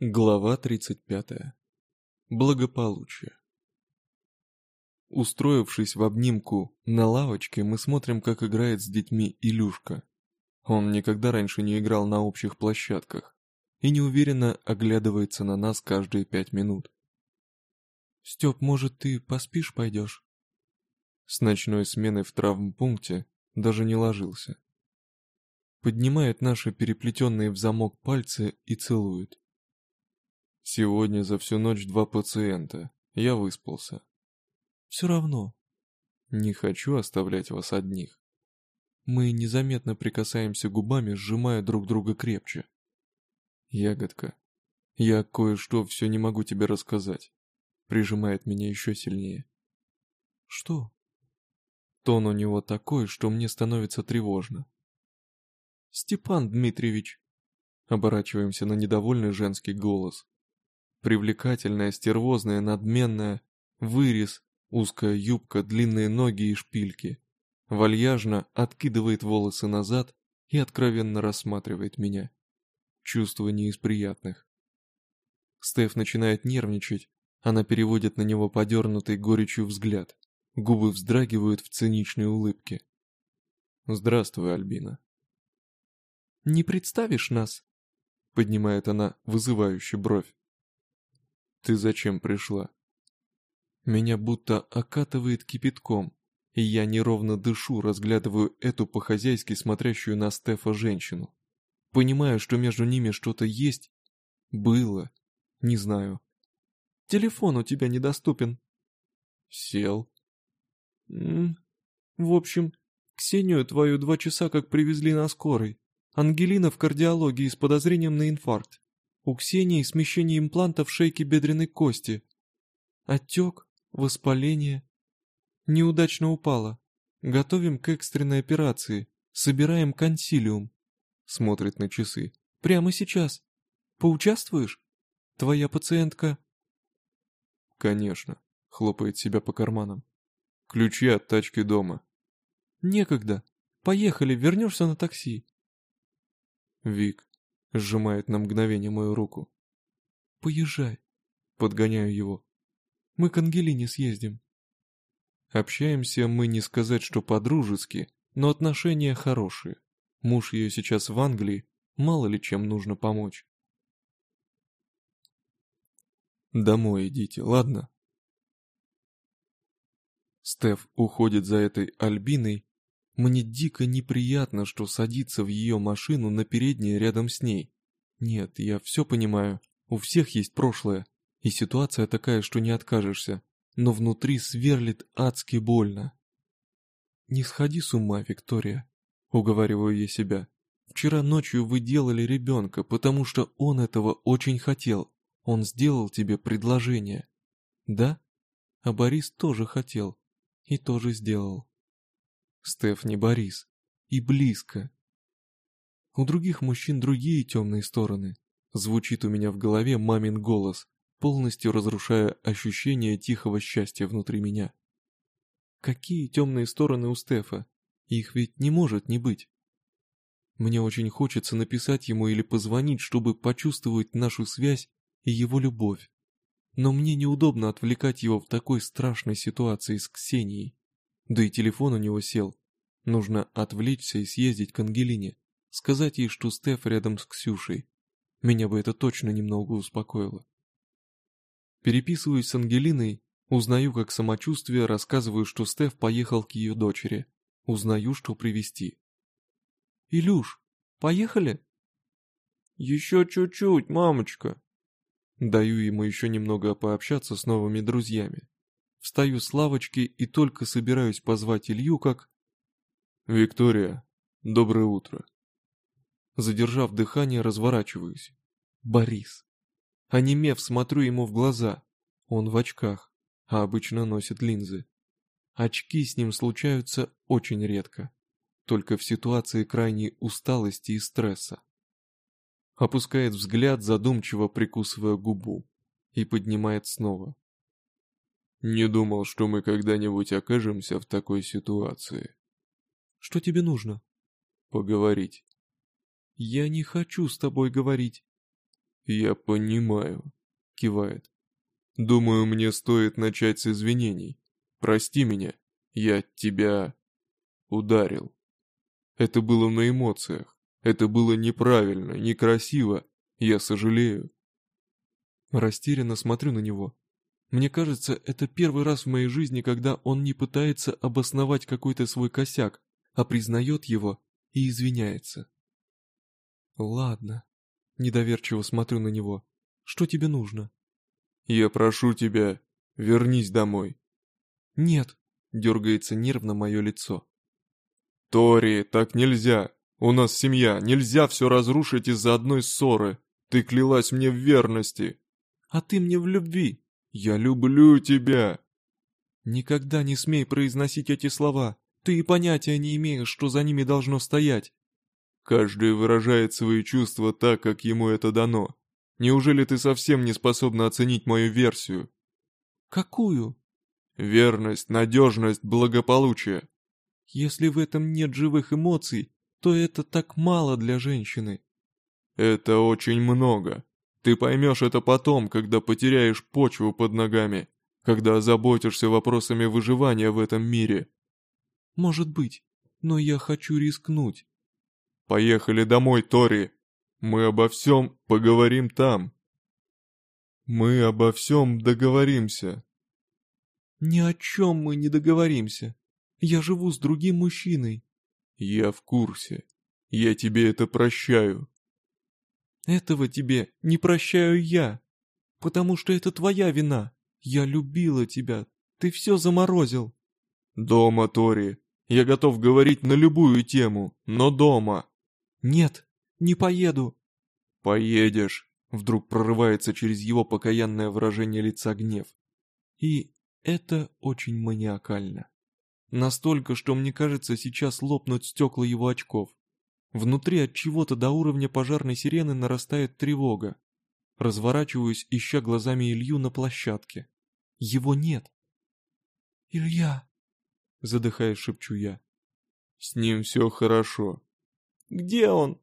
Глава 35. Благополучие. Устроившись в обнимку на лавочке, мы смотрим, как играет с детьми Илюшка. Он никогда раньше не играл на общих площадках и неуверенно оглядывается на нас каждые пять минут. «Степ, может, ты поспишь пойдешь?» С ночной смены в травмпункте даже не ложился. Поднимает наши переплетенные в замок пальцы и целует. Сегодня за всю ночь два пациента. Я выспался. Все равно. Не хочу оставлять вас одних. Мы незаметно прикасаемся губами, сжимая друг друга крепче. Ягодка, я кое-что все не могу тебе рассказать. Прижимает меня еще сильнее. Что? Тон у него такой, что мне становится тревожно. Степан Дмитриевич. Оборачиваемся на недовольный женский голос. Привлекательная, стервозная, надменная, вырез, узкая юбка, длинные ноги и шпильки. Вальяжно откидывает волосы назад и откровенно рассматривает меня. Чувство не из приятных. Стеф начинает нервничать, она переводит на него подернутый горечью взгляд. Губы вздрагивают в циничной улыбке. «Здравствуй, Альбина». «Не представишь нас?» Поднимает она вызывающую бровь. Ты зачем пришла? Меня будто окатывает кипятком, и я неровно дышу, разглядываю эту по-хозяйски смотрящую на Стефа женщину. Понимаю, что между ними что-то есть. Было. Не знаю. Телефон у тебя недоступен. Сел. М -м в общем, Ксению твою два часа как привезли на скорой. Ангелина в кардиологии с подозрением на инфаркт. У Ксении смещение импланта в шейке бедренной кости. Отек, воспаление. Неудачно упала. Готовим к экстренной операции. Собираем консилиум. Смотрит на часы. Прямо сейчас. Поучаствуешь? Твоя пациентка... Конечно. Хлопает себя по карманам. Ключи от тачки дома. Некогда. Поехали, вернешься на такси. Вик, Сжимает на мгновение мою руку. «Поезжай!» Подгоняю его. «Мы к Ангелине съездим». Общаемся мы не сказать, что по-дружески, но отношения хорошие. Муж ее сейчас в Англии, мало ли чем нужно помочь. Домой идите, ладно? Стеф уходит за этой Альбиной мне дико неприятно, что садиться в ее машину на переднее рядом с ней. Нет, я все понимаю, у всех есть прошлое, и ситуация такая, что не откажешься, но внутри сверлит адски больно. «Не сходи с ума, Виктория», — уговариваю я себя. «Вчера ночью вы делали ребенка, потому что он этого очень хотел. Он сделал тебе предложение». «Да?» А Борис тоже хотел и тоже сделал. Стеф не Борис. И близко. У других мужчин другие темные стороны. Звучит у меня в голове мамин голос, полностью разрушая ощущение тихого счастья внутри меня. Какие темные стороны у Стефа? Их ведь не может не быть. Мне очень хочется написать ему или позвонить, чтобы почувствовать нашу связь и его любовь. Но мне неудобно отвлекать его в такой страшной ситуации с Ксенией. Да и телефон у него сел. Нужно отвлечься и съездить к Ангелине. Сказать ей, что Стеф рядом с Ксюшей. Меня бы это точно немного успокоило. Переписываюсь с Ангелиной, узнаю, как самочувствие, рассказываю, что Стеф поехал к ее дочери. Узнаю, что привезти. «Илюш, поехали?» «Еще чуть-чуть, мамочка». Даю ему еще немного пообщаться с новыми друзьями. Встаю с лавочки и только собираюсь позвать Илью, как... «Виктория, доброе утро». Задержав дыхание, разворачиваюсь. Борис. Онемев, смотрю ему в глаза. Он в очках, а обычно носит линзы. Очки с ним случаются очень редко, только в ситуации крайней усталости и стресса. Опускает взгляд, задумчиво прикусывая губу, и поднимает снова. Не думал, что мы когда-нибудь окажемся в такой ситуации. Что тебе нужно? Поговорить. Я не хочу с тобой говорить. Я понимаю, кивает. Думаю, мне стоит начать с извинений. Прости меня, я тебя ударил. Это было на эмоциях. Это было неправильно, некрасиво. Я сожалею. Растерянно смотрю на него. Мне кажется, это первый раз в моей жизни, когда он не пытается обосновать какой-то свой косяк, а признает его и извиняется. Ладно. Недоверчиво смотрю на него. Что тебе нужно? Я прошу тебя, вернись домой. Нет, дергается нервно мое лицо. Тори, так нельзя. У нас семья, нельзя все разрушить из-за одной ссоры. Ты клялась мне в верности. А ты мне в любви. Я люблю тебя. Никогда не смей произносить эти слова. Ты и понятия не имеешь, что за ними должно стоять. Каждый выражает свои чувства так, как ему это дано. Неужели ты совсем не способна оценить мою версию? Какую? Верность, надежность, благополучие. Если в этом нет живых эмоций, то это так мало для женщины. Это очень много. Ты поймешь это потом, когда потеряешь почву под ногами, когда озаботишься вопросами выживания в этом мире. Может быть, но я хочу рискнуть. Поехали домой, Тори. Мы обо всем поговорим там. Мы обо всем договоримся. Ни о чем мы не договоримся. Я живу с другим мужчиной. Я в курсе. Я тебе это прощаю. Этого тебе не прощаю я. Потому что это твоя вина. Я любила тебя. Ты все заморозил. Дома, Тори. Я готов говорить на любую тему, но дома. «Нет, не поеду». «Поедешь», — вдруг прорывается через его покаянное выражение лица гнев. И это очень маниакально. Настолько, что мне кажется, сейчас лопнут стекла его очков. Внутри от чего-то до уровня пожарной сирены нарастает тревога. Разворачиваюсь, ища глазами Илью на площадке. Его нет. «Илья!» Задыхаясь, шепчу я. «С ним все хорошо», где он?»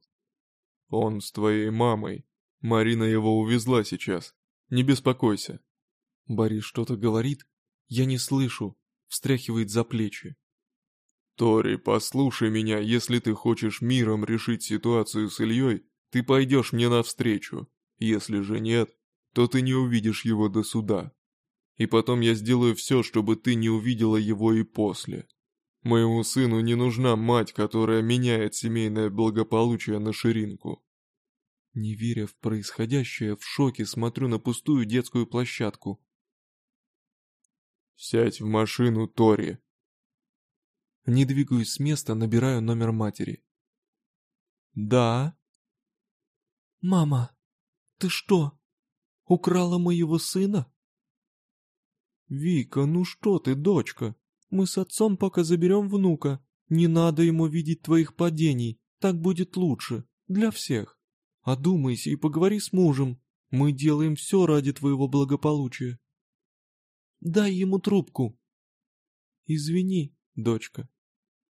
«Он с твоей мамой. Марина его увезла сейчас. Не беспокойся». Борис что-то говорит? Я не слышу. Встряхивает за плечи. «Тори, послушай меня, если ты хочешь миром решить ситуацию с Ильей, ты пойдешь мне навстречу. Если же нет, то ты не увидишь его до суда. И потом я сделаю все, чтобы ты не увидела его и после. Моему сыну не нужна мать, которая меняет семейное благополучие на ширинку. Не веря в происходящее, в шоке смотрю на пустую детскую площадку. «Сядь в машину, Тори!» Не двигаюсь с места, набираю номер матери. «Да?» «Мама, ты что, украла моего сына?» «Вика, ну что ты, дочка?» Мы с отцом пока заберем внука. Не надо ему видеть твоих падений. Так будет лучше. Для всех. Одумайся и поговори с мужем. Мы делаем все ради твоего благополучия. Дай ему трубку. Извини, дочка.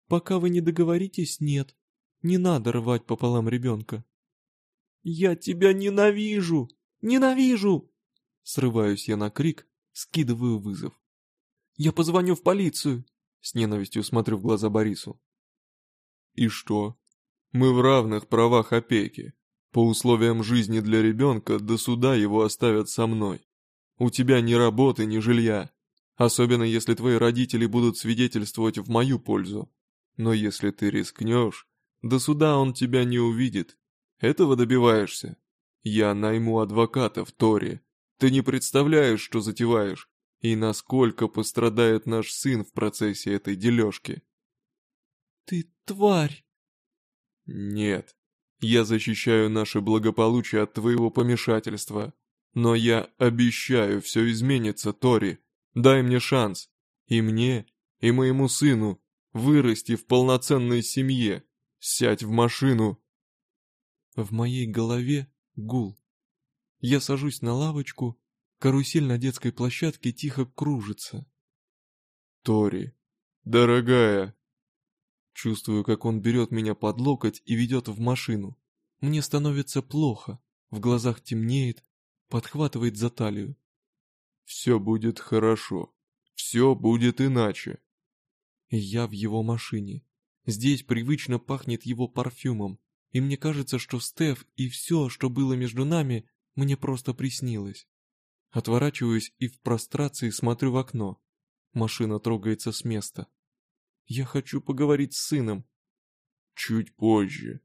Пока вы не договоритесь, нет. Не надо рвать пополам ребенка. Я тебя ненавижу! Ненавижу! Срываюсь я на крик, скидываю вызов. Я позвоню в полицию!» С ненавистью смотрю в глаза Борису. «И что? Мы в равных правах опеки. По условиям жизни для ребенка до суда его оставят со мной. У тебя ни работы, ни жилья. Особенно если твои родители будут свидетельствовать в мою пользу. Но если ты рискнешь, до суда он тебя не увидит. Этого добиваешься. Я найму адвоката в Торе. Ты не представляешь, что затеваешь. И насколько пострадает наш сын в процессе этой дележки? Ты тварь! Нет, я защищаю наше благополучие от твоего помешательства. Но я обещаю, все изменится, Тори. Дай мне шанс. И мне, и моему сыну вырасти в полноценной семье. Сядь в машину. В моей голове гул. Я сажусь на лавочку Карусель на детской площадке тихо кружится. «Тори, дорогая!» Чувствую, как он берет меня под локоть и ведет в машину. Мне становится плохо. в глазах темнеет, подхватывает за талию. «Все будет хорошо. Все будет иначе». И я в его машине. Здесь привычно пахнет его парфюмом, и мне кажется, что Стеф и все, что было между нами, мне просто приснилось. Отворачиваюсь и в прострации смотрю в окно. Машина трогается с места. Я хочу поговорить с сыном. Чуть позже.